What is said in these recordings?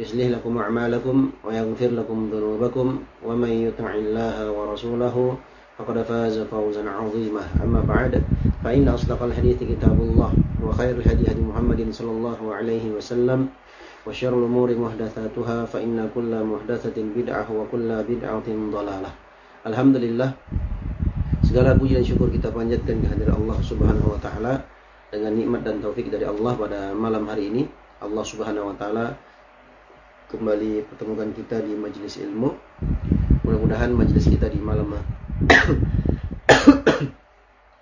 يصلح لكم أعمالكم ويغفر لكم ذنوبكم ومن يطع الله ورسوله فقد فاز فوزا عظيما أما بعد فإن أصدق الحديث كتاب الله وخير الهدي هدي محمد صلى الله عليه وسلم وشر الأمور محدثاتها فإن كل محدثة بدعة وكل بدعة ضلالة Alhamdulillah segala puji dan syukur kita panjatkan kehadiran Allah Subhanahu wa taala dengan nikmat dan taufik dari Allah pada malam hari ini. Allah Subhanahu wa taala kembali pertemukan kita di majelis ilmu. Mudah-mudahan majelis kita di malam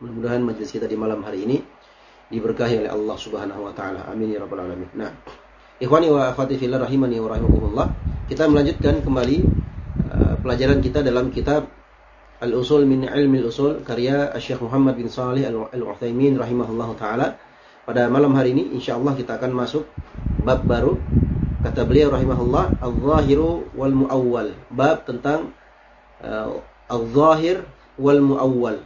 Mudah-mudahan majelis kita di malam hari ini diberkahi oleh Allah Subhanahu wa taala. Amin ya rabbal alamin. Nah, ikhwani wa akhwati fillah rahimani wa rahimakumullah. Kita melanjutkan kembali uh, pelajaran kita dalam kitab Al-Usul min Ilmi Al-Usul karya Syekh Muhammad bin Salih Al-Utsaimin rahimahullahu taala. Pada malam hari ini insyaallah kita akan masuk bab baru Kata beliau rahimahullah, al-zahiru wal muawwal. Bab tentang uh, al-zahir wal muawwal.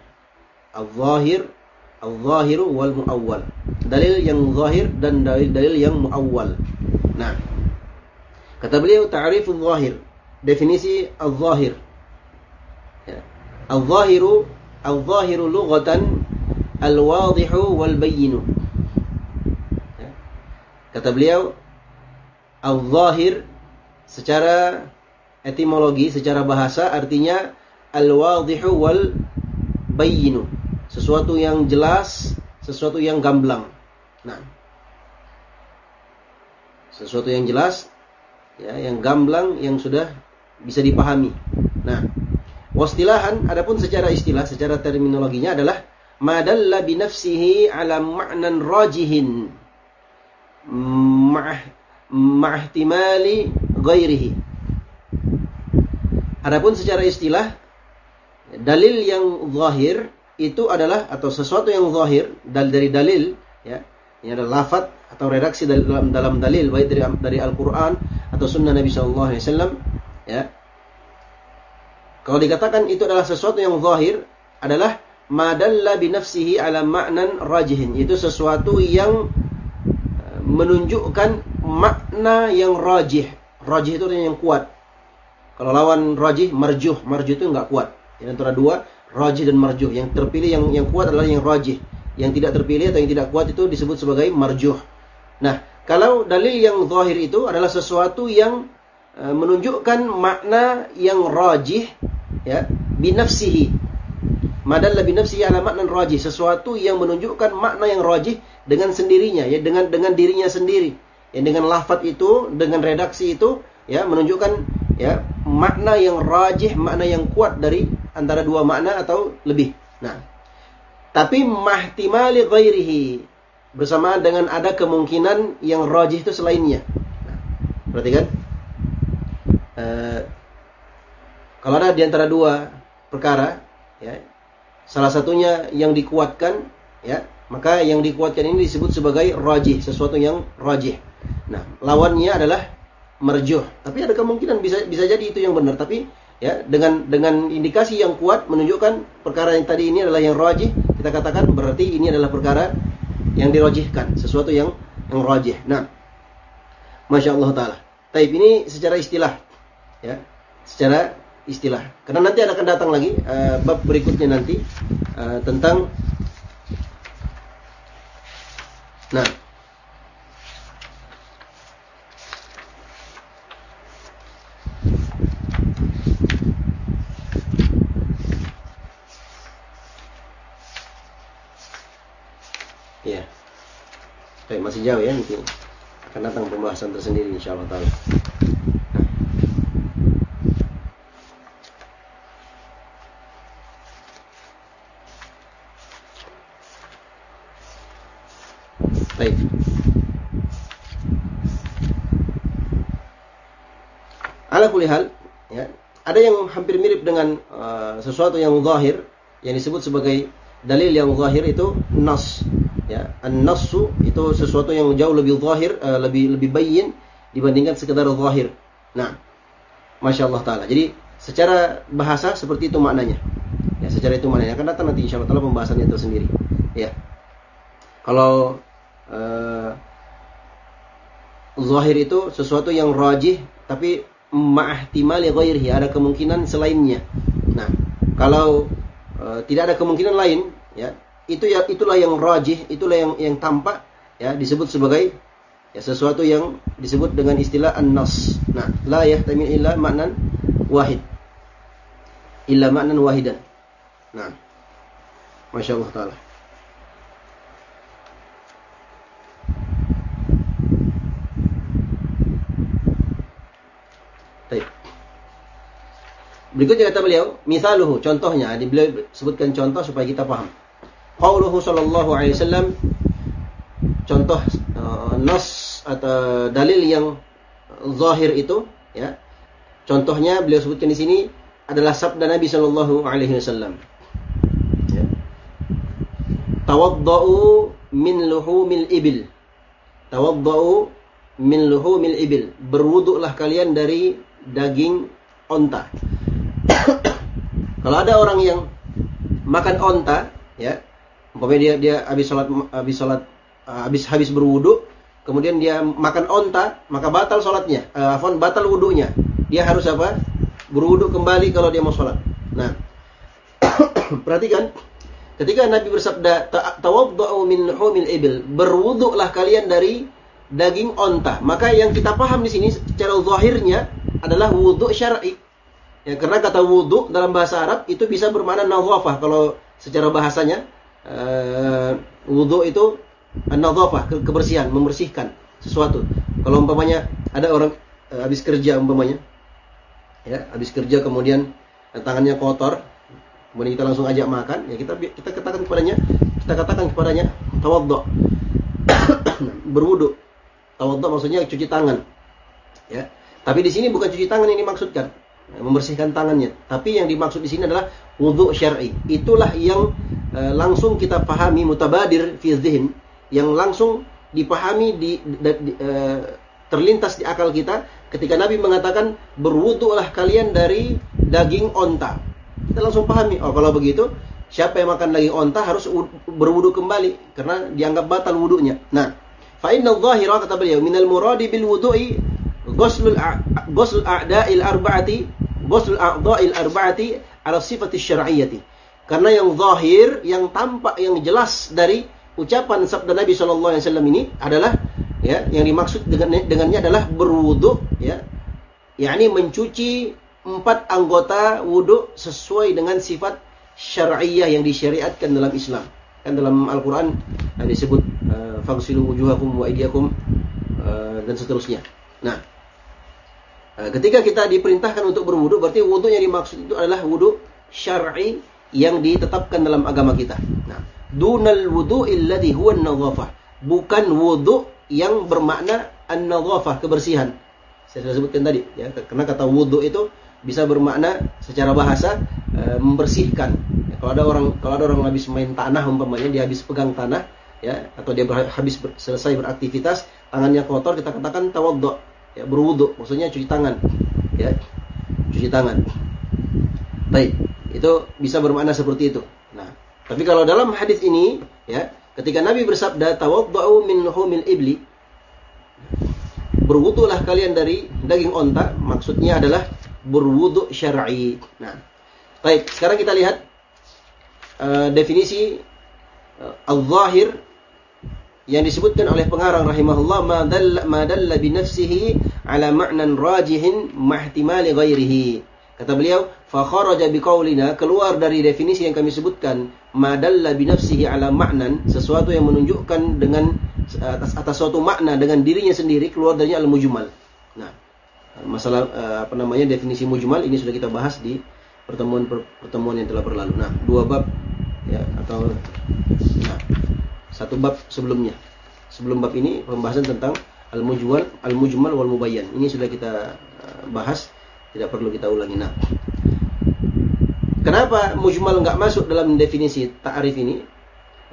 Al-zahir, al-zahiru wal muawwal. Dalil yang zahir dan dalil-dalil yang muawwal. Nah, kata beliau ta'riful zahir. Definisi al-zahir. Ya. Al-zahiru al-zahiru lughatan al-wadihu wal bayyinu. Ya. Kata beliau Al-zahir secara etimologi, secara bahasa artinya al-wadhihu wal bayyinu. Sesuatu yang jelas, sesuatu yang gamblang. Nah. Sesuatu yang jelas ya, yang gamblang yang sudah bisa dipahami. Nah, wastilahan adapun secara istilah, secara terminologinya adalah madalla bi nafsihi ala ma'nan rajihin ma'ah ma'ihtimali ghairihi. Adapun secara istilah dalil yang zahir itu adalah atau sesuatu yang zahir dari dalil ya ini adalah lafaz atau redaksi dalam dalam dalil baik dari dari Al-Qur'an atau sunnah Nabi sallallahu alaihi wasallam ya kalau dikatakan itu adalah sesuatu yang zahir adalah madalla bi nafsihi ala ma'nan rajihin itu sesuatu yang menunjukkan makna yang rajih. Rajih itu yang kuat. Kalau lawan rajih, marjuh. Marjuh itu enggak kuat. Jadi antara dua, rajih dan marjuh. Yang terpilih yang yang kuat adalah yang rajih. Yang tidak terpilih atau yang tidak kuat itu disebut sebagai marjuh. Nah, kalau dalil yang zahir itu adalah sesuatu yang e, menunjukkan makna yang rajih ya, binafsihi. Madalla binafsihi ala makna rajih, sesuatu yang menunjukkan makna yang rajih dengan sendirinya ya, dengan dengan dirinya sendiri. Ya dengan lafaz itu dengan redaksi itu ya menunjukkan ya makna yang rajih makna yang kuat dari antara dua makna atau lebih. Nah tapi mahtimali ghairihi bersamaan dengan ada kemungkinan yang rajih itu selainnya. Nah, berarti kan uh, kalau ada di antara dua perkara ya salah satunya yang dikuatkan ya maka yang dikuatkan ini disebut sebagai rajih sesuatu yang rajih Nah, lawannya adalah merjuh. Tapi ada kemungkinan bisa bisa jadi itu yang benar. Tapi ya dengan dengan indikasi yang kuat menunjukkan perkara yang tadi ini adalah yang rajih, kita katakan berarti ini adalah perkara yang dirajihkan, sesuatu yang yang rajih. Nah, masya Allah taala. Taib ini secara istilah, ya, secara istilah. Karena nanti akan datang lagi uh, bab berikutnya nanti uh, tentang Nah, Ya. Baik, masih jauh ya nanti akan datang pembahasan tersendiri insyaallah taala. Baik. Ala ya, ada yang hampir mirip dengan uh, sesuatu yang zahir yang disebut sebagai dalil yang zahir itu nas. Ya, an-nassu itu sesuatu yang jauh lebih zahir, uh, lebih lebih bayyin dibandingkan sekedar zahir. Nah, Masya Allah Ta'ala. Jadi, secara bahasa seperti itu maknanya. Ya, secara itu maknanya. Akan datang nanti insya Allah pembahasannya tersendiri. Ya. Kalau uh, zahir itu sesuatu yang rajih tapi ma'ahtimali ghairihi ada kemungkinan selainnya. Nah, kalau uh, tidak ada kemungkinan lain ya, itu ya itulah yang rajih, itulah yang yang tampak ya disebut sebagai ya sesuatu yang disebut dengan istilah an-nas. Nah, la yahtamil illa maknan wahid. Illa maknan wahidan. Nah. Masya Allah Ta'ala. Baik. Berikutnya kata beliau, misaluhu, contohnya, beliau sebutkan contoh supaya kita paham. Qauluhu sallallahu alaihi wasallam contoh uh, nas atau dalil yang zahir itu ya. Contohnya beliau sebutkan di sini adalah sabda Nabi sallallahu alaihi wasallam. Ya. Tawaddau min luhumil ibil. Tawaddau min luhumil ibil. Berwuduklah kalian dari daging onta. Kalau ada orang yang makan onta, ya, umpamanya dia dia habis sholat habis sholat habis habis berwudu, kemudian dia makan onta, maka batal sholatnya, uh, batal wudunya. Dia harus apa? Berwudu kembali kalau dia mau sholat. Nah, perhatikan, ketika Nabi bersabda, tawaddau min humil ibil, berwuduklah kalian dari daging onta. Maka yang kita paham di sini secara zahirnya adalah wudhu syar'i. Ya, karena kata wudhu dalam bahasa Arab itu bisa bermakna nadhafah. Kalau secara bahasanya uh, wudhu itu nadhafah, ke kebersihan, membersihkan sesuatu. Kalau umpamanya ada orang uh, habis kerja umpamanya ya, habis kerja kemudian tangannya kotor, kemudian kita langsung ajak makan, ya kita kita katakan kepadanya, kita katakan kepadanya tawadhu. berwudu. Tawadhu maksudnya cuci tangan. Ya. Tapi di sini bukan cuci tangan yang dimaksudkan, membersihkan tangannya. Tapi yang dimaksud di sini adalah wudhu syar'i. Itulah yang e, langsung kita pahami mutabadir fi dzihn, yang langsung dipahami di, di, di e, terlintas di akal kita ketika Nabi mengatakan berwudhulah kalian dari daging onta. Kita langsung pahami, oh kalau begitu siapa yang makan daging onta harus berwudu kembali karena dianggap batal wudunya. Nah, fa inna dhahira kata beliau minal muradi bil wudu'i ghuslul ghuslul a'da'il arba'ati ghuslul a'dha'il arba'ati ala sifati syar'iyyati. Karena yang zahir, yang tampak, yang jelas dari ucapan sabda Nabi Shallallahu alaihi wasallam ini adalah ya, yang dimaksud dengan dengannya adalah berwudu ya. yakni mencuci empat anggota wudu sesuai dengan sifat syar'iyyah yang disyariatkan dalam Islam. Kan dalam Al-Qur'an disebut uh, fagsilu wujuhakum wa aydiyakum uh, dan seterusnya. Nah, Eh, ketika kita diperintahkan untuk berwudu, berarti wudu yang dimaksud itu adalah wudu syar'i yang ditetapkan dalam agama kita. Nah, dunal wudu illadhi huwa an Bukan wudu yang bermakna an-nadhafah, kebersihan. Saya sudah sebutkan tadi, ya. Karena kata wudu itu bisa bermakna secara bahasa e, membersihkan. Ya, kalau ada orang kalau ada orang habis main tanah umpamanya dia habis pegang tanah ya atau dia habis ber, selesai beraktivitas tangannya kotor kita katakan tawaddu ya berwudu maksudnya cuci tangan. Ya cuci tangan. Baik itu bisa bermakna seperti itu. Nah tapi kalau dalam hadis ini ya ketika Nabi bersabda tawaddau min humil ibli berwudulah kalian dari daging onta maksudnya adalah berwudu syar'i. Nah baik sekarang kita lihat uh, definisi uh, al-zahir yang disebutkan oleh pengarang rahimahullah ma dalla bi nafsihi ala ma'nan rajihin mahtimali ghairihi. Kata beliau, fa kharaja bi qaulina keluar dari definisi yang kami sebutkan ma dalla bi nafsihi ala ma'nan sesuatu yang menunjukkan dengan atas atas suatu makna dengan dirinya sendiri keluar darinya al mujmal. Nah, masalah uh, apa namanya definisi mujmal ini sudah kita bahas di pertemuan pertemuan yang telah berlalu. Nah, dua bab ya atau nah, satu bab sebelumnya. Sebelum bab ini pembahasan tentang al-mujmal, al-mujmal wal mubayyan. Ini sudah kita eh, bahas, tidak perlu kita ulangi. Nah, kenapa mujmal enggak masuk dalam definisi ta'rif ini?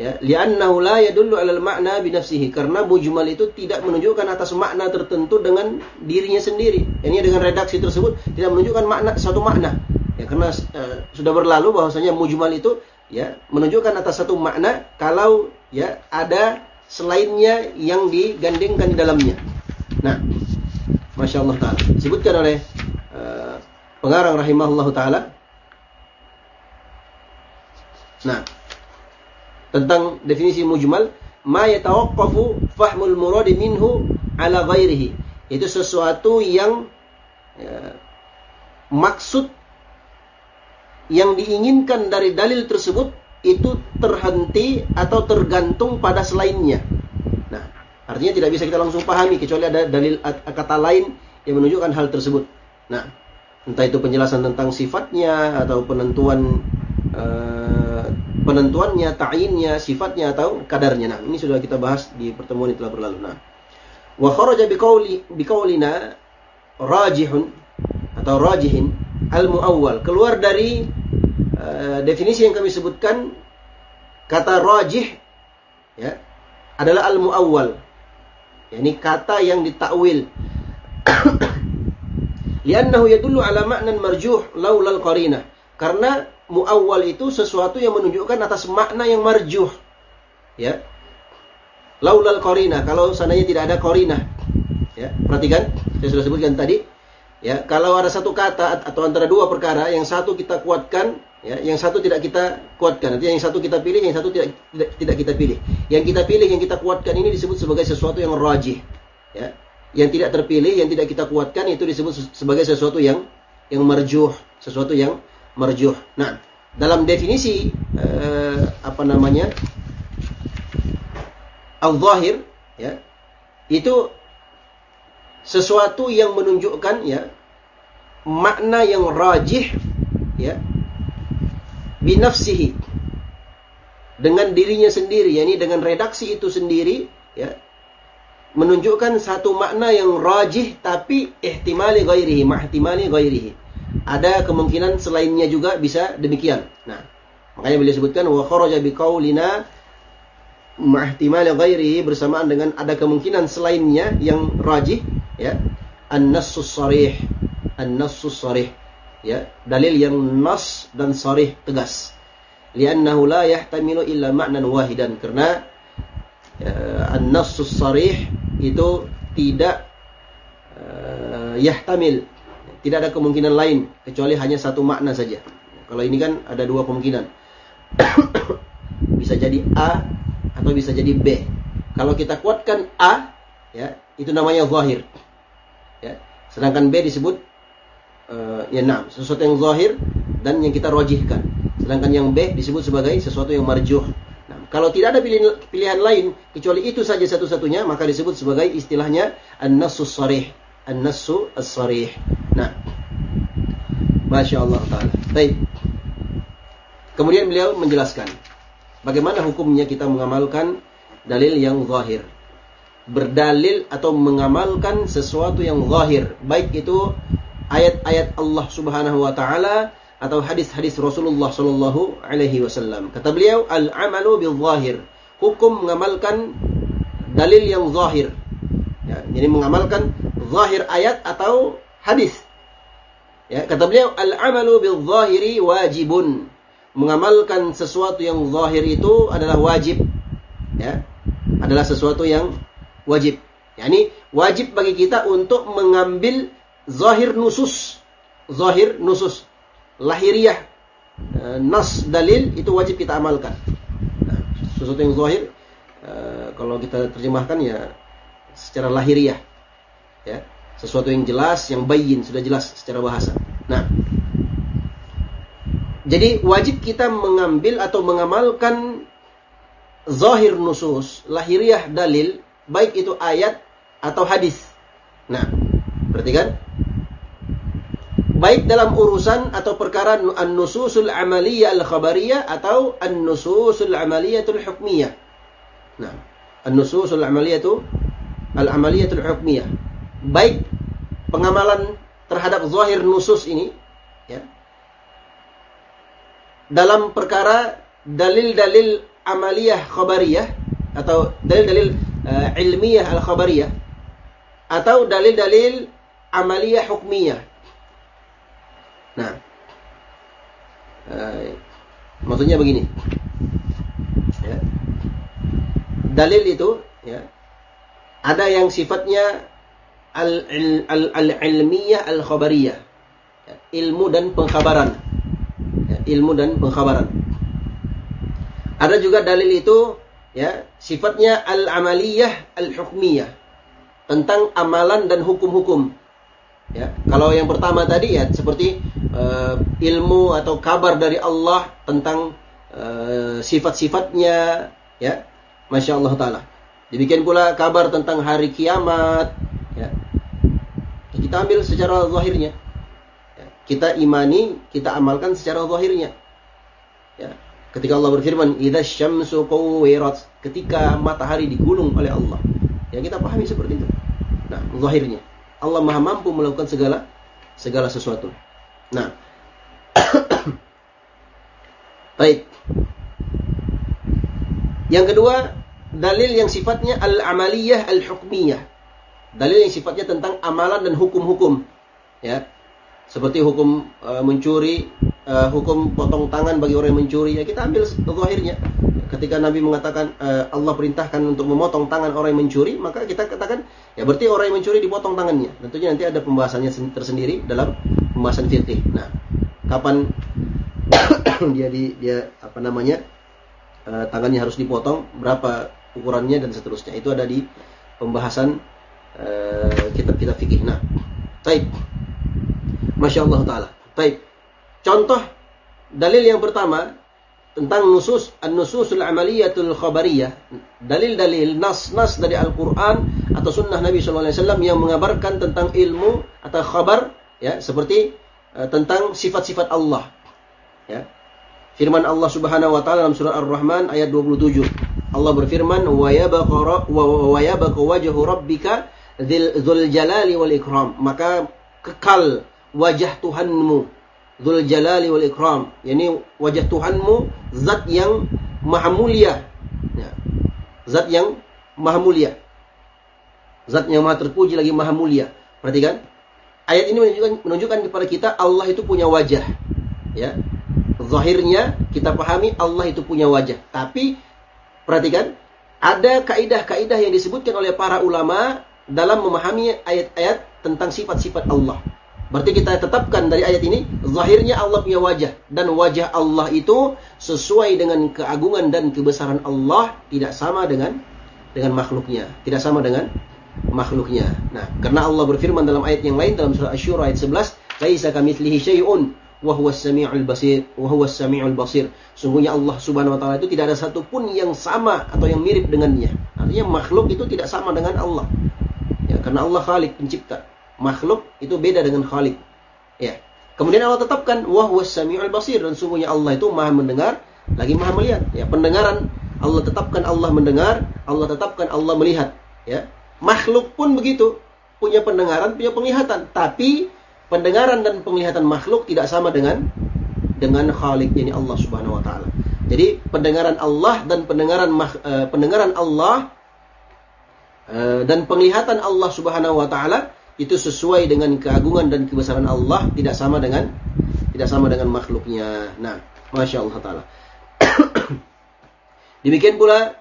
Ya, li'annahu la yadullu 'alal ma'na bi nafsihi. Karena mujmal itu tidak menunjukkan atas makna tertentu dengan dirinya sendiri. Ini dengan redaksi tersebut tidak menunjukkan makna satu makna. Ya, karena uh, sudah berlalu bahwasanya mujmal itu ya menunjukkan atas satu makna kalau ya ada selainnya yang digandengkan di dalamnya. Nah, masya Allah taala disebutkan oleh uh, pengarang rahimahullah taala. Nah, tentang definisi mujmal, ma yatawaqqafu fahmul murad minhu ala ghairihi. Itu sesuatu yang ya, maksud yang diinginkan dari dalil tersebut itu terhenti atau tergantung pada selainnya. Nah, artinya tidak bisa kita langsung pahami kecuali ada dalil kata lain yang menunjukkan hal tersebut. Nah, entah itu penjelasan tentang sifatnya atau penentuan uh, penentuannya, ta'innya, sifatnya atau kadarnya. Nah, ini sudah kita bahas di pertemuan yang telah berlalu. Nah, wa kharaja biqauli biqaulina rajihun atau rajihin al-muawwal keluar dari Eh, definisi yang kami sebutkan kata rajih ya adalah al muawwal yakni kata yang ditakwil. Liannahu yadullu ala ma'nan marjuh laulal qarinah. Karena muawwal itu sesuatu yang menunjukkan atas makna yang marjuh ya. Laulal qarinah kalau sananya tidak ada qarinah ya. Perhatikan saya sudah sebutkan tadi ya. Kalau ada satu kata atau antara dua perkara yang satu kita kuatkan Ya, yang satu tidak kita kuatkan. Nanti yang satu kita pilih, yang satu tidak, tidak tidak kita pilih. Yang kita pilih, yang kita kuatkan ini disebut sebagai sesuatu yang rajih. Ya. Yang tidak terpilih, yang tidak kita kuatkan itu disebut sebagai sesuatu yang yang marjuh, sesuatu yang marjuh. Nah, dalam definisi eh, apa namanya? al-zahir ya. Itu sesuatu yang menunjukkan ya makna yang rajih ya binafsihi dengan dirinya sendiri yakni dengan redaksi itu sendiri ya menunjukkan satu makna yang rajih tapi ihtimali ghairihi mahtimali ghairihi. Ada kemungkinan selainnya juga bisa demikian. Nah makanya beliau sebutkan wa kharaja biqaulina mahtimali ghairihi bersamaan dengan ada kemungkinan selainnya yang rajih ya an-nassus sarih an-nassus sarih ya dalil yang nas dan sarih tegas. Li'annahu la yahtamilu illa ma'nan wahidan. Karena uh, an-nassus sarih itu tidak uh, yahtamil. Tidak ada kemungkinan lain kecuali hanya satu makna saja. Kalau ini kan ada dua kemungkinan. Bisa jadi A atau bisa jadi B. Kalau kita kuatkan A ya itu namanya zahir. Ya sedangkan B disebut uh, ya sesuatu yang zahir dan yang kita rojihkan. Sedangkan yang B disebut sebagai sesuatu yang marjuh. Nah, kalau tidak ada pilihan, pilihan lain kecuali itu saja satu-satunya, maka disebut sebagai istilahnya an-nassus sarih. An-nassu as-sarih. Nah, Masya Allah Ta'ala. Baik. Kemudian beliau menjelaskan bagaimana hukumnya kita mengamalkan dalil yang zahir. Berdalil atau mengamalkan sesuatu yang zahir. Baik itu ayat-ayat Allah Subhanahu wa taala atau hadis-hadis Rasulullah sallallahu alaihi wasallam. Kata beliau, al-amalu bil zahir. Hukum mengamalkan dalil yang zahir. Ya, jadi mengamalkan zahir ayat atau hadis. Ya, kata beliau, al-amalu bil zahiri wajibun. Mengamalkan sesuatu yang zahir itu adalah wajib. Ya. Adalah sesuatu yang wajib. Yani wajib bagi kita untuk mengambil zahir nusus, zahir nusus, lahiriah, e, nas dalil itu wajib kita amalkan. Nah, sesuatu yang zahir uh, kalau kita terjemahkan ya secara lahiriah. Ya sesuatu yang jelas yang bayin sudah jelas secara bahasa. Nah jadi wajib kita mengambil atau mengamalkan zahir nusus lahiriah dalil baik itu ayat atau hadis. Nah berarti kan baik dalam urusan atau perkara an-nususul amaliyah al-khabariyah atau an-nususul amaliyatul hukmiyah. Nah, an-nususul amaliyatu al-amaliyatul hukmiyah. Baik pengamalan terhadap zahir nusus ini ya. Dalam perkara dalil-dalil amaliyah khabariyah atau dalil-dalil uh, ilmiah al-khabariyah atau dalil-dalil amaliyah hukmiyah Nah, uh, maksudnya begini. Ya. Dalil itu ya, ada yang sifatnya al-ilmiyah al, al, al-khabariyah. Ya, ilmu dan pengkhabaran. Ya, ilmu dan pengkhabaran. Ada juga dalil itu ya, sifatnya al-amaliyah al-hukmiyah. Tentang amalan dan hukum-hukum. Ya, kalau yang pertama tadi ya seperti uh, ilmu atau kabar dari Allah tentang uh, sifat-sifatnya, ya, masya Allah taala. Demikian pula kabar tentang hari kiamat, ya. Kita ambil secara zahirnya. Ya. Kita imani, kita amalkan secara zahirnya. Ya. Ketika Allah berfirman, "Idza syamsu kuwirat," ketika matahari digulung oleh Allah. Ya kita pahami seperti itu. Nah, zahirnya. Allah Maha mampu melakukan segala segala sesuatu. Nah. Baik. Yang kedua, dalil yang sifatnya al-amaliyah al-hukmiyah. Dalil yang sifatnya tentang amalan dan hukum-hukum. Ya. Seperti hukum uh, mencuri, uh, hukum potong tangan bagi orang yang mencuri, ya kita ambil zahirnya ketika Nabi mengatakan uh, Allah perintahkan untuk memotong tangan orang yang mencuri, maka kita katakan ya berarti orang yang mencuri dipotong tangannya. Tentunya nanti ada pembahasannya tersendiri dalam pembahasan fikih. Nah, kapan dia di dia apa namanya uh, tangannya harus dipotong, berapa ukurannya dan seterusnya. Itu ada di pembahasan uh, kitab-kitab fikih. Nah, baik. Masya Allah Taala. Baik. Contoh dalil yang pertama tentang nusus an-nususul amaliyatul khabariyah dalil-dalil nas-nas dari Al-Qur'an atau sunnah Nabi sallallahu alaihi wasallam yang mengabarkan tentang ilmu atau khabar ya seperti uh, tentang sifat-sifat Allah ya firman Allah Subhanahu wa taala dalam surah Ar-Rahman ayat 27 Allah berfirman wa yabqa wa yabqa wajhu rabbika dzul jalali wal ikram maka kekal wajah Tuhanmu Dzul Jalali wal Ikram. Yani wajah Tuhanmu zat yang maha mulia. Ya. Zat yang maha mulia. Zat yang maha terpuji lagi maha mulia. Perhatikan. Ayat ini menunjukkan, menunjukkan kepada kita Allah itu punya wajah. Ya. Zahirnya kita pahami Allah itu punya wajah. Tapi perhatikan, ada kaidah-kaidah yang disebutkan oleh para ulama dalam memahami ayat-ayat tentang sifat-sifat Allah. Berarti kita tetapkan dari ayat ini, zahirnya Allah punya wajah. Dan wajah Allah itu sesuai dengan keagungan dan kebesaran Allah, tidak sama dengan dengan makhluknya. Tidak sama dengan makhluknya. Nah, karena Allah berfirman dalam ayat yang lain, dalam surah Ash-Shura ayat 11, Laisa kamitslihi syai'un wa huwas samiul basir wa huwas samiul basir. Sungguhnya Allah Subhanahu wa taala itu tidak ada satupun yang sama atau yang mirip dengannya. Artinya makhluk itu tidak sama dengan Allah. Ya, karena Allah Khalik pencipta makhluk itu beda dengan Khalik. Ya. Kemudian Allah tetapkan wahwas samiul basir dan sungguhnya Allah itu Maha mendengar lagi Maha melihat. Ya, pendengaran Allah tetapkan Allah mendengar, Allah tetapkan Allah melihat, ya. Makhluk pun begitu, punya pendengaran, punya penglihatan, tapi pendengaran dan penglihatan makhluk tidak sama dengan dengan Khalik ini Allah Subhanahu wa taala. Jadi pendengaran Allah dan pendengaran uh, pendengaran Allah uh, dan penglihatan Allah Subhanahu wa taala itu sesuai dengan keagungan dan kebesaran Allah tidak sama dengan tidak sama dengan makhluknya. Nah, masya Allah taala. Demikian pula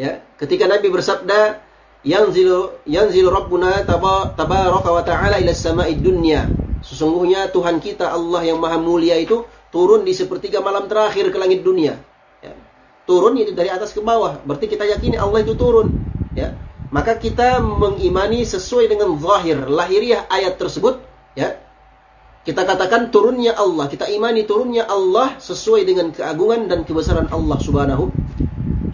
ya ketika Nabi bersabda yanzilu yanzilu rabbuna tabaraka wa taala ila samai dunya. Sesungguhnya Tuhan kita Allah yang maha mulia itu turun di sepertiga malam terakhir ke langit dunia. Ya. turun itu dari atas ke bawah. Berarti kita yakini Allah itu turun, ya. Maka kita mengimani sesuai dengan zahir lahiriah ayat tersebut, ya. Kita katakan turunnya Allah, kita imani turunnya Allah sesuai dengan keagungan dan kebesaran Allah Subhanahu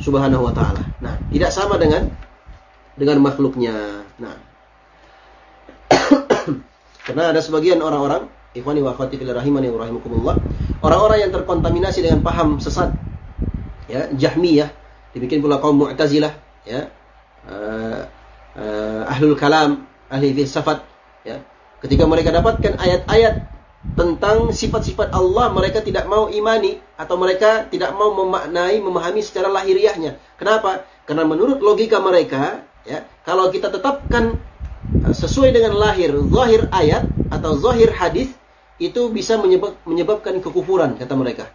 Subhanahu wa taala. Nah, tidak sama dengan dengan makhluknya. Nah. Karena ada sebagian orang-orang, ikhwani wa akhwati fillah rahimani wa rahimakumullah, orang-orang yang terkontaminasi dengan paham sesat ya, Jahmiyah, dibikin pula kaum Mu'tazilah, ya. Uh, uh, ahlul kalam, ahli filsafat, ya Ketika mereka dapatkan ayat-ayat tentang sifat-sifat Allah, mereka tidak mau imani atau mereka tidak mau memaknai, memahami secara lahiriahnya. Kenapa? Karena menurut logika mereka, ya, kalau kita tetapkan uh, sesuai dengan lahir, zahir ayat atau zahir hadis itu bisa menyebab, menyebabkan kekufuran kata mereka.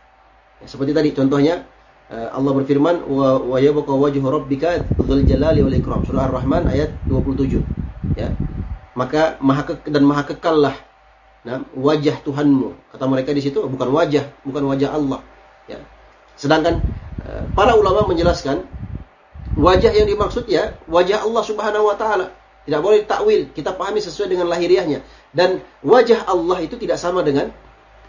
Ya, seperti tadi contohnya Allah berfirman wa wa yabqa wajhu rabbika dzul jalali wal ikram. Surah Ar-Rahman ayat 27 ya. Maka maha dan maha kekallah nah, wajah Tuhanmu. Kata mereka di situ bukan wajah bukan wajah Allah. Ya. Sedangkan uh, para ulama menjelaskan wajah yang dimaksud ya wajah Allah Subhanahu wa taala. Tidak boleh takwil kita pahami sesuai dengan lahiriahnya. Dan wajah Allah itu tidak sama dengan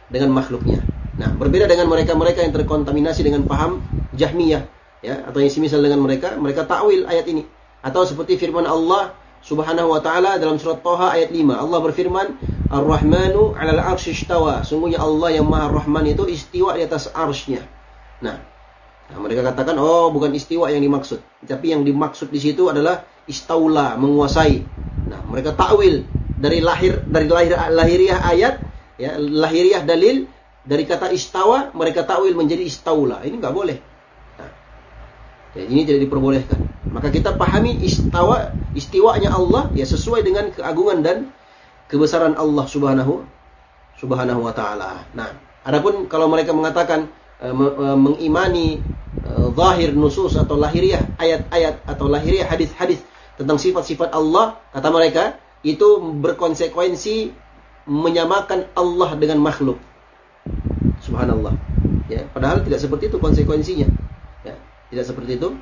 dengan makhluknya nah berbeda dengan mereka-mereka yang terkontaminasi dengan paham Jahmiyah ya atau yang semisal dengan mereka mereka takwil ayat ini atau seperti firman Allah Subhanahu wa taala dalam surat Toha ayat 5. Allah berfirman, Ar-Rahmanu 'alal 'arsy istawa. Sungguhnya Allah yang Maha Rahman itu istiwa di atas arsy-Nya. Nah, nah, mereka katakan oh bukan istiwa yang dimaksud, tapi yang dimaksud di situ adalah istaula, menguasai. Nah, mereka takwil dari lahir dari lahir lahiriah ayat ya, lahiriah dalil dari kata istawa mereka takwil menjadi istaula. Ini nggak boleh. Nah, ya, ini tidak diperbolehkan. Maka kita pahami istawa istiwanya Allah ya sesuai dengan keagungan dan kebesaran Allah Subhanahu Subhanahu wa taala. Nah, adapun kalau mereka mengatakan e, mengimani e, zahir nusus atau lahiriah ayat-ayat atau lahiriah hadis-hadis tentang sifat-sifat Allah, kata mereka itu berkonsekuensi menyamakan Allah dengan makhluk. Subhanallah. Ya, padahal tidak seperti itu konsekuensinya. Ya, tidak seperti itu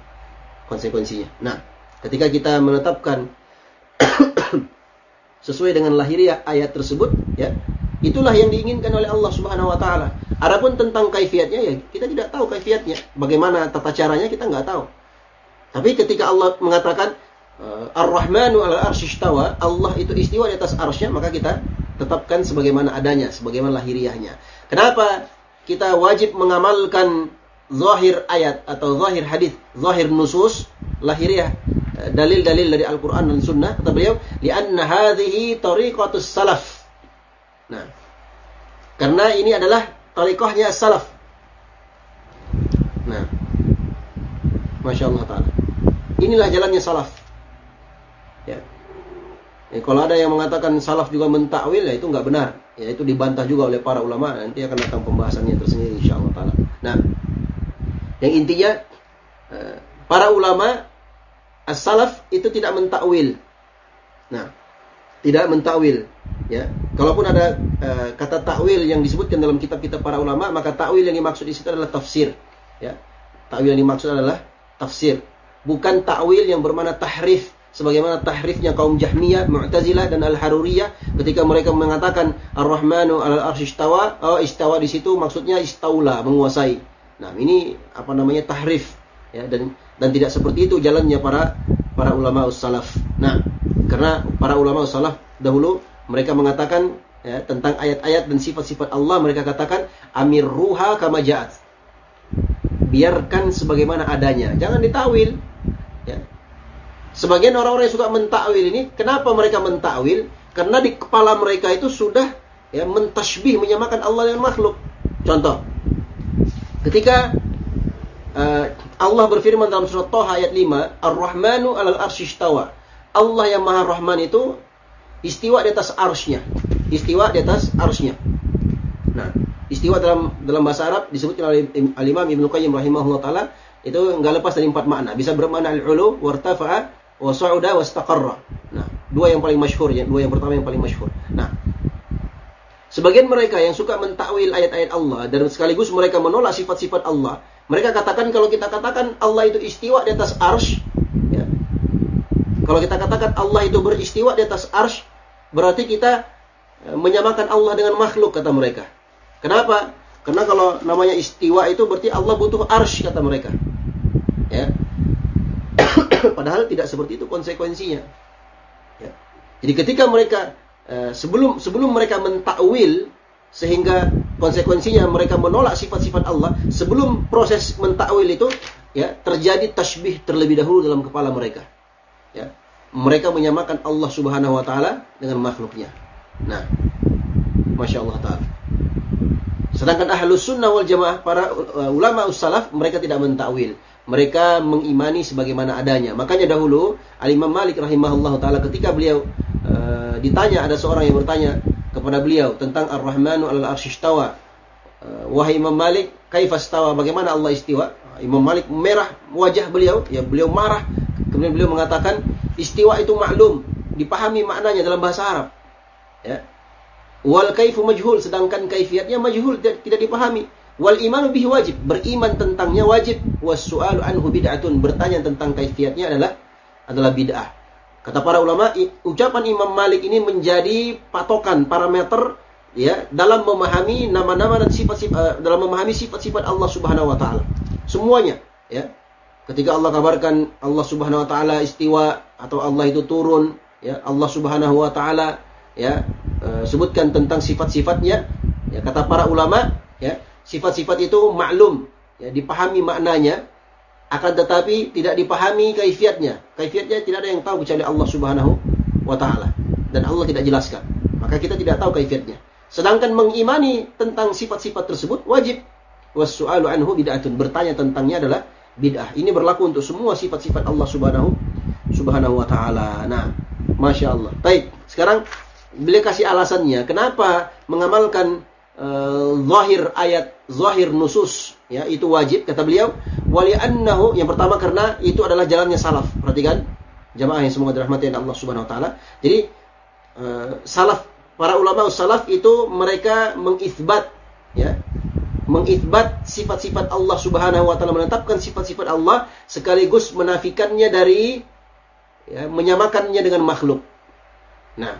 konsekuensinya. Nah, ketika kita menetapkan sesuai dengan lahiriah ayat tersebut, ya, itulah yang diinginkan oleh Allah Subhanahu wa taala. Adapun tentang kaifiatnya ya kita tidak tahu kaifiatnya. Bagaimana tata caranya kita nggak tahu. Tapi ketika Allah mengatakan Ar-Rahmanu 'alal arsyistawa, Allah itu istiwa di atas arsy maka kita tetapkan sebagaimana adanya, sebagaimana lahiriahnya. Kenapa kita wajib mengamalkan zahir ayat atau zahir hadis, zahir nusus, lahiriah eh, dalil-dalil dari Al-Qur'an dan Sunnah kata beliau, "Li'anna hadhihi tariqatus salaf." Nah, karena ini adalah tariqahnya salaf. Nah, Masya Allah Ta'ala. Inilah jalannya salaf. Ya. kalau ada yang mengatakan salaf juga mentakwil, ya itu nggak benar. Ya itu dibantah juga oleh para ulama. Nanti akan datang pembahasannya tersendiri insya Allah Ta'ala. Nah, yang intinya eh, para ulama as-salaf itu tidak mentakwil. Nah, tidak mentakwil, ya. Kalaupun ada uh, kata takwil yang disebutkan dalam kitab-kitab para ulama, maka takwil yang dimaksud di situ adalah tafsir, ya. Takwil yang dimaksud adalah tafsir, bukan takwil yang bermakna tahrif sebagaimana tahrifnya kaum Jahmiyah, Mu'tazilah dan Al-Haruriyah ketika mereka mengatakan Ar-Rahmanu 'alal arsy istawa, oh istawa di situ maksudnya istaula, menguasai. Nah, ini apa namanya tahrif ya dan dan tidak seperti itu jalannya para para ulama salaf. Nah, karena para ulama salaf dahulu mereka mengatakan ya, tentang ayat-ayat dan sifat-sifat Allah mereka katakan amir ruha kama ja'at. Biarkan sebagaimana adanya, jangan ditawil. Sebagian orang-orang yang suka mentakwil ini, kenapa mereka mentakwil? Karena di kepala mereka itu sudah ya mentasbih menyamakan Allah dengan makhluk. Contoh, Ketika uh, Allah berfirman dalam surat Toha ayat 5, Ar-Rahmanu alal arsyistawa. Allah yang Maha Rahman itu istiwa di atas arsnya. Istiwa di atas arsnya. Nah, istiwa dalam dalam bahasa Arab disebutkan oleh Al-Imam Ibnu Qayyim rahimahullah taala itu enggak lepas dari empat makna. Bisa bermakna al-ulu, wartafa'a, wa wa istaqarra. Nah, dua yang paling masyhur ya, dua yang pertama yang paling masyhur. Nah, Sebagian mereka yang suka mentakwil ayat-ayat Allah dan sekaligus mereka menolak sifat-sifat Allah, mereka katakan kalau kita katakan Allah itu istiwa di atas arsh, ya. kalau kita katakan Allah itu beristiwa di atas arsh, berarti kita e, menyamakan Allah dengan makhluk kata mereka. Kenapa? Karena kalau namanya istiwa itu berarti Allah butuh arsh kata mereka. Ya. Padahal tidak seperti itu konsekuensinya. Ya. Jadi ketika mereka Eh, sebelum sebelum mereka mentakwil sehingga konsekuensinya mereka menolak sifat-sifat Allah sebelum proses mentakwil itu ya terjadi tasbih terlebih dahulu dalam kepala mereka. Ya. Mereka menyamakan Allah Subhanahu wa taala dengan makhluknya. Nah Masya Allah taala. Sedangkan ahlus sunnah wal jamaah para uh, ulama ussalaf mereka tidak mentakwil mereka mengimani sebagaimana adanya makanya dahulu Al Imam Malik rahimahullah taala ketika beliau uh, ditanya ada seorang yang bertanya kepada beliau tentang Ar-Rahmanu 'alal arsyistawa. Uh, wahai Imam Malik, kaifastawa? Bagaimana Allah istiwa? Imam Malik merah wajah beliau, ya beliau marah. Kemudian beliau mengatakan, istiwa itu maklum, dipahami maknanya dalam bahasa Arab. Ya. Wal kaifu majhul, sedangkan kaifiatnya majhul tidak dipahami. Wal imanu bihi wajib, beriman tentangnya wajib. Was su'alu anhu bid'atun, bertanya tentang kaifiatnya adalah adalah bid'ah. Kata para ulama, ucapan Imam Malik ini menjadi patokan parameter ya dalam memahami nama-nama dan sifat-sifat uh, dalam memahami sifat-sifat Allah Subhanahu wa taala. Semuanya, ya. Ketika Allah kabarkan Allah Subhanahu wa taala istiwa atau Allah itu turun, ya, Allah Subhanahu wa taala ya uh, sebutkan tentang sifat-sifatnya, ya kata para ulama, ya, sifat-sifat itu maklum, ya dipahami maknanya, akan tetapi tidak dipahami kaifiatnya. Kaifiatnya tidak ada yang tahu kecuali Allah Subhanahu wa taala dan Allah tidak jelaskan. Maka kita tidak tahu kaifiatnya. Sedangkan mengimani tentang sifat-sifat tersebut wajib. Wassu'alu anhu bid'atun. Bertanya tentangnya adalah bid'ah. Ini berlaku untuk semua sifat-sifat Allah Subhanahu Subhanahu wa taala. Nah, Masya Allah. Baik, sekarang beliau kasih alasannya kenapa mengamalkan uh, zahir ayat, zahir nusus ya itu wajib kata beliau. Wali annahu yang pertama karena itu adalah jalannya salaf. Perhatikan jamaah yang semoga dirahmati oleh Allah Subhanahu wa taala. Jadi uh, salaf para ulama salaf itu mereka mengisbat ya mengisbat sifat-sifat Allah Subhanahu wa taala menetapkan sifat-sifat Allah sekaligus menafikannya dari ya, menyamakannya dengan makhluk. Nah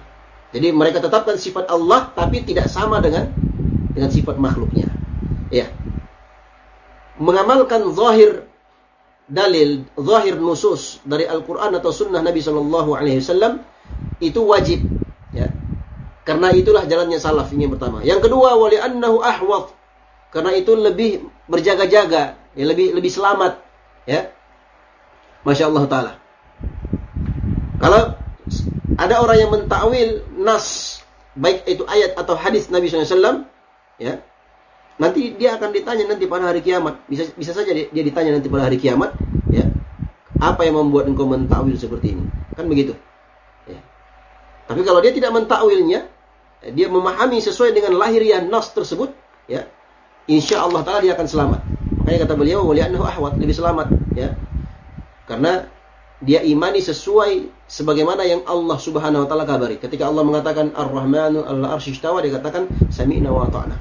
jadi mereka tetapkan sifat Allah tapi tidak sama dengan dengan sifat makhluknya ya mengamalkan zahir dalil, zahir nusus dari Al-Quran atau Sunnah Nabi Shallallahu Alaihi Wasallam itu wajib, ya. Karena itulah jalannya salaf ini yang pertama. Yang kedua, wali annahu ahwat. Karena itu lebih berjaga-jaga, ya, lebih lebih selamat, ya. Masya Allah Taala. Kalau ada orang yang mentakwil nas, baik itu ayat atau hadis Nabi SAW, ya, Nanti dia akan ditanya nanti pada hari kiamat. Bisa bisa saja dia, dia ditanya nanti pada hari kiamat, ya. Apa yang membuat engkau mentakwil seperti ini? Kan begitu. Ya. Tapi kalau dia tidak mentakwilnya, ya, dia memahami sesuai dengan lahiriah nas tersebut, ya. Insya Allah taala dia akan selamat. Makanya kata beliau, wali'annahu ahwat, lebih selamat, ya. Karena dia imani sesuai sebagaimana yang Allah Subhanahu wa taala kabari. Ketika Allah mengatakan Ar-Rahmanu 'alal arsy istawa, dia katakan sami'na wa ata'na.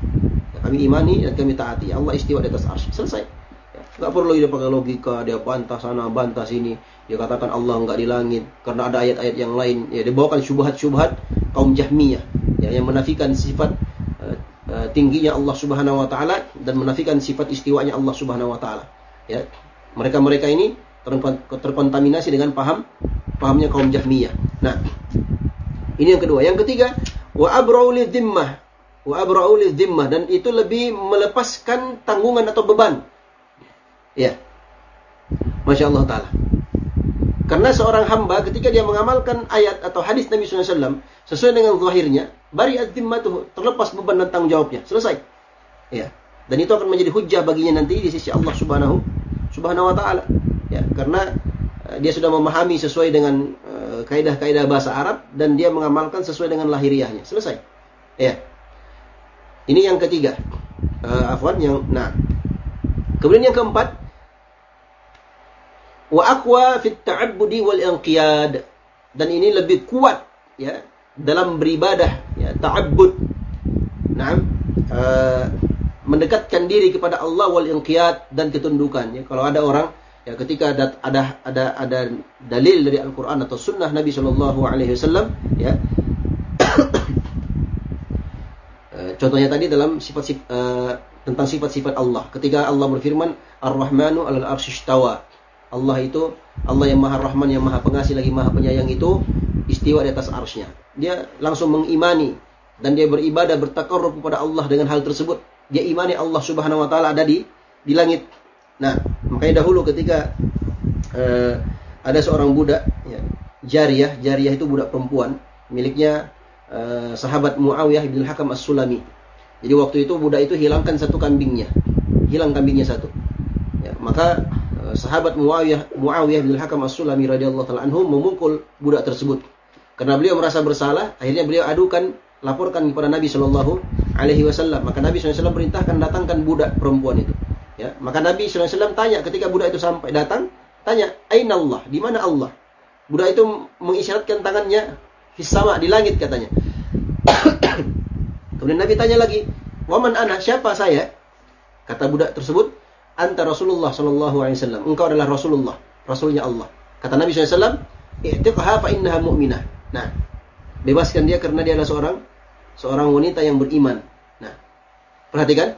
Kami imani dan kami taati. Allah istiwa di atas arsy. Selesai. Ya. Gak perlu dia pakai logika, dia bantah sana, bantah sini. Dia katakan Allah nggak di langit karena ada ayat-ayat yang lain. Ya, dia bawakan syubhat-syubhat kaum Jahmiyah ya, yang menafikan sifat uh, tingginya Allah Subhanahu wa taala dan menafikan sifat istiwanya Allah Subhanahu wa taala. Ya. Mereka-mereka ini terkontaminasi dengan paham pahamnya kaum Jahmiyah. Nah, ini yang kedua. Yang ketiga, wa abra'u dhimmah wa abra'u dhimmah dan itu lebih melepaskan tanggungan atau beban. Ya. Masya Allah Ta'ala. Karena seorang hamba ketika dia mengamalkan ayat atau hadis Nabi SAW sesuai dengan zahirnya, bari ad-dhimmatuhu, terlepas beban dan tanggung jawabnya. Selesai. Ya. Dan itu akan menjadi hujah baginya nanti di sisi Allah Subhanahu Subhanahu wa taala. Ya, karena uh, dia sudah memahami sesuai dengan uh, kaidah-kaidah bahasa Arab dan dia mengamalkan sesuai dengan lahiriahnya. Selesai. Ya. Ini yang ketiga. Uh, afwan yang nah. Kemudian yang keempat wa aqwa fit ta'abbudi wal inqiyad dan ini lebih kuat ya dalam beribadah ya ta'abbud mendekatkan diri kepada Allah wal inqiyad dan ketundukan. Ya kalau ada orang ya ketika ada ada ada ada dalil dari Al-Qur'an atau sunnah Nabi Shallallahu alaihi wasallam ya. Eh, contohnya tadi dalam sifat, sifat uh, eh, tentang sifat-sifat Allah. Ketika Allah berfirman Ar-Rahmanu 'alal arsyistawa Allah itu Allah yang Maha Rahman yang Maha Pengasih lagi Maha Penyayang itu istiwa di atas arsnya dia langsung mengimani dan dia beribadah bertakarrub kepada Allah dengan hal tersebut dia imani Allah Subhanahu wa taala ada di di langit Nah, makanya dahulu ketika uh, ada seorang budak, ya, Jariyah, Jariyah itu budak perempuan, miliknya uh, sahabat Muawiyah bin Hakam As-Sulami. Jadi waktu itu budak itu hilangkan satu kambingnya, hilang kambingnya satu. Ya, maka uh, sahabat Muawiyah Muawiyah bin Hakam As-Sulami radhiyallahu taala anhu memukul budak tersebut. Karena beliau merasa bersalah, akhirnya beliau adukan, laporkan kepada Nabi Shallallahu Alaihi Wasallam. Maka Nabi SAW perintahkan datangkan budak perempuan itu. Ya, maka Nabi SAW tanya ketika budak itu sampai datang, tanya, Aina Allah? Di mana Allah? Budak itu mengisyaratkan tangannya sama di langit katanya. Kemudian Nabi tanya lagi, Waman anak siapa saya? Kata budak tersebut, Anta Rasulullah Sallallahu Alaihi Wasallam. Engkau adalah Rasulullah, Rasulnya Allah. Kata Nabi SAW, I'tiqha fa innaha mu'minah. Nah, bebaskan dia karena dia adalah seorang seorang wanita yang beriman. Nah, perhatikan,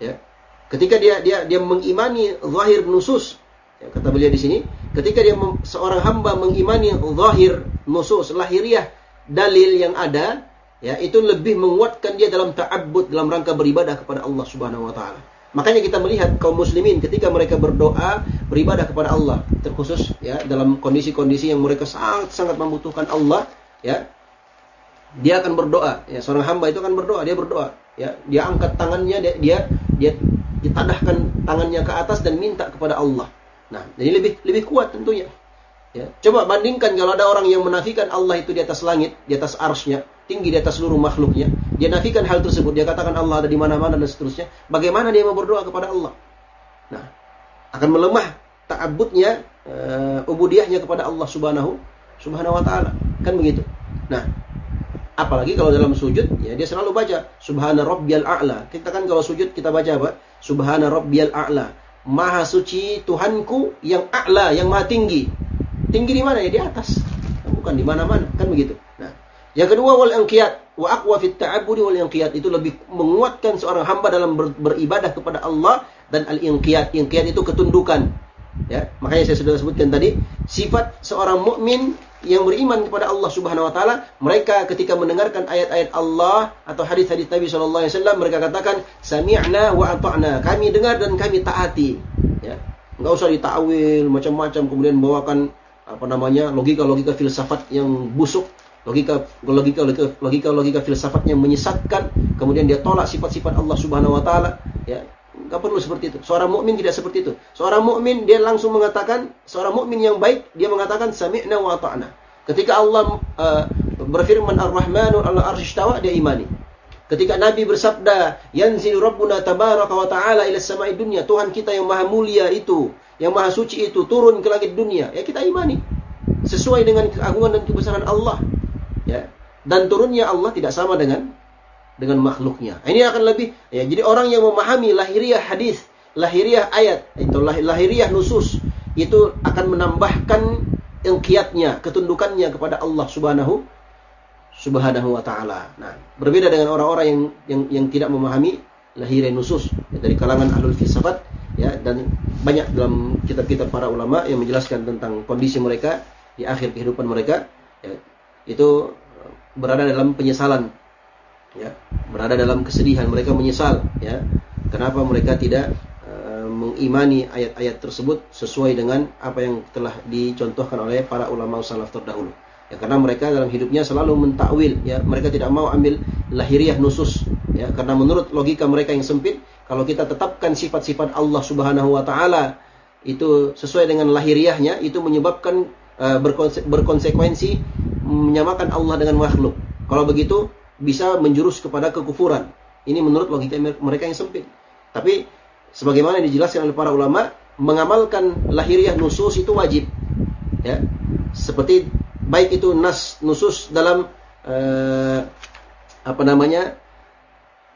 ya. Ketika dia dia dia mengimani zahir nusus, ya, kata beliau di sini, ketika dia seorang hamba mengimani zahir nusus lahiriah dalil yang ada, ya itu lebih menguatkan dia dalam ta'abbud dalam rangka beribadah kepada Allah Subhanahu wa taala. Makanya kita melihat kaum muslimin ketika mereka berdoa, beribadah kepada Allah, terkhusus ya dalam kondisi-kondisi yang mereka sangat sangat membutuhkan Allah, ya. Dia akan berdoa, ya seorang hamba itu akan berdoa, dia berdoa, ya. Dia angkat tangannya dia dia, dia ditadahkan tangannya ke atas dan minta kepada Allah. Nah, jadi lebih lebih kuat tentunya. Ya. Coba bandingkan kalau ada orang yang menafikan Allah itu di atas langit, di atas arsnya, tinggi di atas seluruh makhluknya. Dia nafikan hal tersebut, dia katakan Allah ada di mana-mana dan seterusnya. Bagaimana dia mau berdoa kepada Allah? Nah, akan melemah ta'abbudnya, uh, ubudiyahnya kepada Allah Subhanahu Subhanahu wa taala. Kan begitu. Nah, apalagi kalau dalam sujud ya dia selalu baca subhana rabbiyal a'la. Kita kan kalau sujud kita baca apa? Subhana rabbiyal a'la. Maha suci Tuhanku yang a'la, yang maha tinggi. Tinggi di mana ya? Di atas. Bukan di mana-mana, kan begitu. Nah, yang kedua wal inqiyat wa aqwa fit ta'abbudi wal inqiyat itu lebih menguatkan seorang hamba dalam ber, beribadah kepada Allah dan al inqiyat. Inqiyat itu ketundukan. Ya, makanya saya sudah sebutkan tadi, sifat seorang mukmin yang beriman kepada Allah Subhanahu wa taala, mereka ketika mendengarkan ayat-ayat Allah atau hadis-hadis Nabi sallallahu alaihi wasallam mereka katakan sami'na wa ata'na. Kami dengar dan kami taati. Ya. Enggak usah ditawil macam-macam kemudian bawakan apa namanya logika-logika filsafat yang busuk, logika logika logika logika, logika filsafat yang menyesatkan, kemudian dia tolak sifat-sifat Allah Subhanahu wa taala, ya. Gak perlu seperti itu. Seorang mukmin tidak seperti itu. Seorang mukmin dia langsung mengatakan, seorang mukmin yang baik dia mengatakan sami'na wa ta'na. Ketika Allah uh, berfirman Ar-Rahmanu 'ala arsyistawa dia imani. Ketika Nabi bersabda, "Yanzilu Rabbuna tabaraka wa ta'ala ila samai dunya." Tuhan kita yang maha mulia itu, yang maha suci itu turun ke langit dunia. Ya kita imani. Sesuai dengan keagungan dan kebesaran Allah. Ya. Dan turunnya Allah tidak sama dengan dengan makhluknya. Ini akan lebih ya jadi orang yang memahami lahiriah hadis, lahiriah ayat, itu lahiriah nusus itu akan menambahkan ingkiatnya, ketundukannya kepada Allah Subhanahu Subhanahu wa taala. Nah, berbeda dengan orang-orang yang yang yang tidak memahami lahiriah nusus ya, dari kalangan ahlul filsafat ya dan banyak dalam kitab-kitab para ulama yang menjelaskan tentang kondisi mereka di akhir kehidupan mereka ya, itu berada dalam penyesalan ya berada dalam kesedihan mereka menyesal ya. Kenapa mereka tidak uh, mengimani ayat-ayat tersebut sesuai dengan apa yang telah dicontohkan oleh para ulama salaf terdahulu? Ya karena mereka dalam hidupnya selalu mentakwil ya. Mereka tidak mau ambil lahiriah nusus ya. Karena menurut logika mereka yang sempit kalau kita tetapkan sifat-sifat Allah Subhanahu wa taala itu sesuai dengan lahiriahnya itu menyebabkan uh, berkonse berkonsekuensi menyamakan Allah dengan makhluk. Kalau begitu bisa menjurus kepada kekufuran. Ini menurut logika mereka yang sempit. Tapi sebagaimana dijelaskan oleh para ulama, mengamalkan lahiriah nusus itu wajib. Ya. Seperti baik itu nas nusus dalam uh, apa namanya?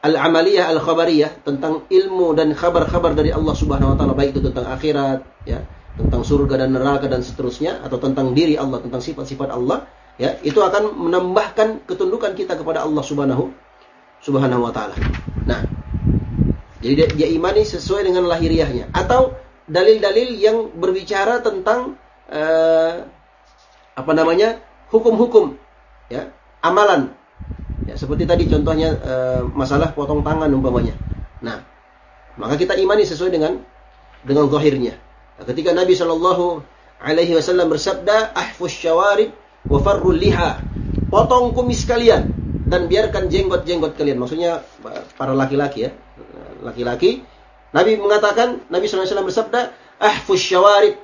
al-amaliyah al-khabariyah tentang ilmu dan kabar-kabar dari Allah Subhanahu wa taala baik itu tentang akhirat ya, tentang surga dan neraka dan seterusnya atau tentang diri Allah, tentang sifat-sifat Allah, ya, itu akan menambahkan ketundukan kita kepada Allah Subhanahu Subhanahu wa taala. Nah, jadi dia, dia imani sesuai dengan lahiriahnya atau dalil-dalil yang berbicara tentang uh, apa namanya? hukum-hukum ya, amalan Ya, seperti tadi contohnya e, masalah potong tangan umpamanya. Nah, maka kita imani sesuai dengan dengan zahirnya. Nah, ketika Nabi Shallallahu alaihi wasallam bersabda, "Ahfus syawarib wa farrul liha." Potong kumis kalian dan biarkan jenggot-jenggot kalian. Maksudnya para laki-laki ya. Laki-laki Nabi mengatakan, Nabi Wasallam bersabda, "Ahfus syawarib."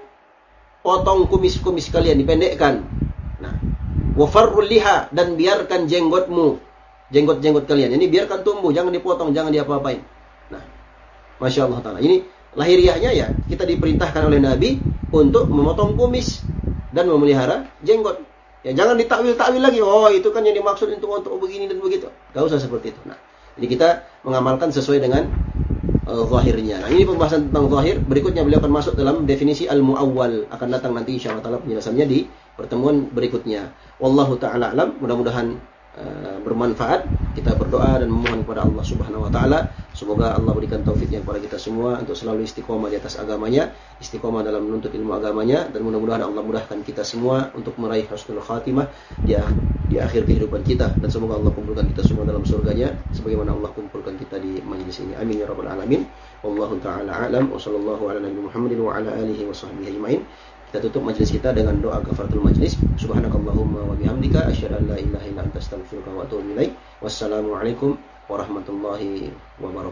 Potong kumis-kumis kalian dipendekkan. Nah, wafarrul liha dan biarkan jenggotmu jenggot-jenggot kalian. Ini biarkan tumbuh, jangan dipotong, jangan diapa-apain. Nah, masya Allah taala. Ini lahiriahnya ya kita diperintahkan oleh Nabi untuk memotong kumis dan memelihara jenggot. Ya jangan ditakwil-takwil lagi. Oh itu kan yang dimaksud untuk untuk begini dan begitu. Gak usah seperti itu. Nah, jadi kita mengamalkan sesuai dengan uh, zahirnya. Nah, ini pembahasan tentang zahir. Berikutnya beliau akan masuk dalam definisi al-muawwal. Akan datang nanti insyaallah taala penjelasannya di pertemuan berikutnya. Wallahu taala alam. Mudah-mudahan Eh, bermanfaat. Kita berdoa dan memohon kepada Allah Subhanahu wa taala semoga Allah berikan taufiknya kepada kita semua untuk selalu istiqomah di atas agamanya, istiqomah dalam menuntut ilmu agamanya dan mudah-mudahan Allah mudahkan kita semua untuk meraih husnul khatimah di, di akhir kehidupan kita dan semoga Allah kumpulkan kita semua dalam surganya sebagaimana Allah kumpulkan kita di majelis ini. Amin ya rabbal alamin. Wallahu taala alam wa sallallahu ala nabi Muhammadin wa ala alihi wa sahbihi ajmain. Kita tutup majelis kita dengan doa kafaratul majlis. Subhanakallahumma wa bihamdika asyhadu an la ilaha illa anta astaghfiruka wa atubu ilaik. Wassalamualaikum warahmatullahi wabarakatuh.